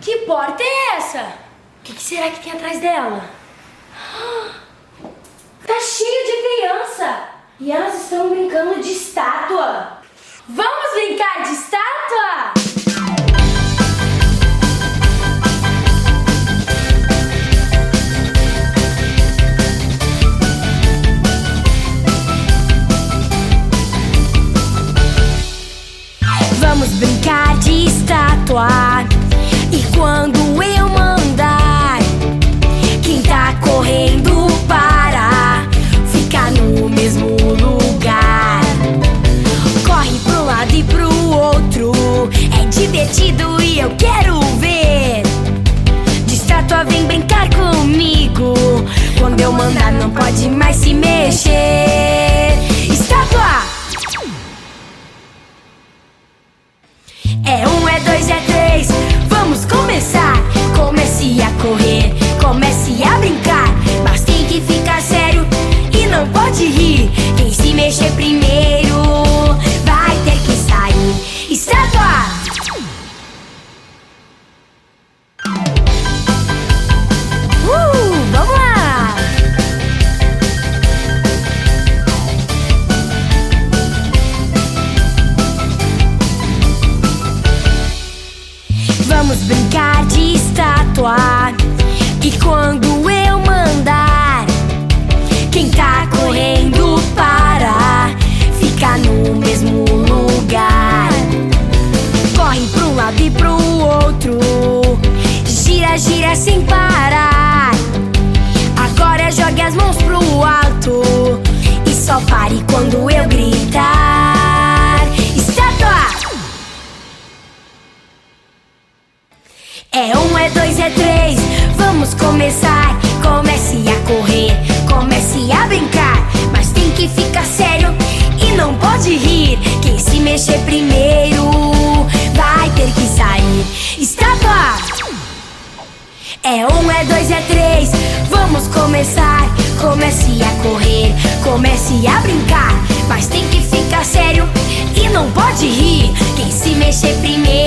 Que porta é essa? O que, que será que tem atrás dela? Tá cheio de criança! E elas estão brincando de estátua! Vamos brincar de estátua? Vamos brincar de estátua. Quando eu mandar, quem tá correndo para ficar no mesmo lugar. Corre pro lado e pro outro. É divertido e eu quero ver. De estátua vem brincar comigo. Quando eu mandar, não pode mais se mexer. Pode rir. Quem se mexer primeiro vai ter que sair. Estátua! Uh, vamos lá! Vamos brincar de estátua. E quando Gira, gira sem parar. Agora jogue as mãos pro alto. E só pare quando eu gritar. Estátua! É um, é dois, é três. Vamos começar. Comece a correr, comece a brincar. Mas tem que ficar sério e não pode rir. Quem se mexer primeiro vai ter que sair. Estátua! É um, é dois, é três. Vamos começar. Comece a correr, comece a brincar. Mas tem que ficar sério e não pode rir. Quem se mexer primeiro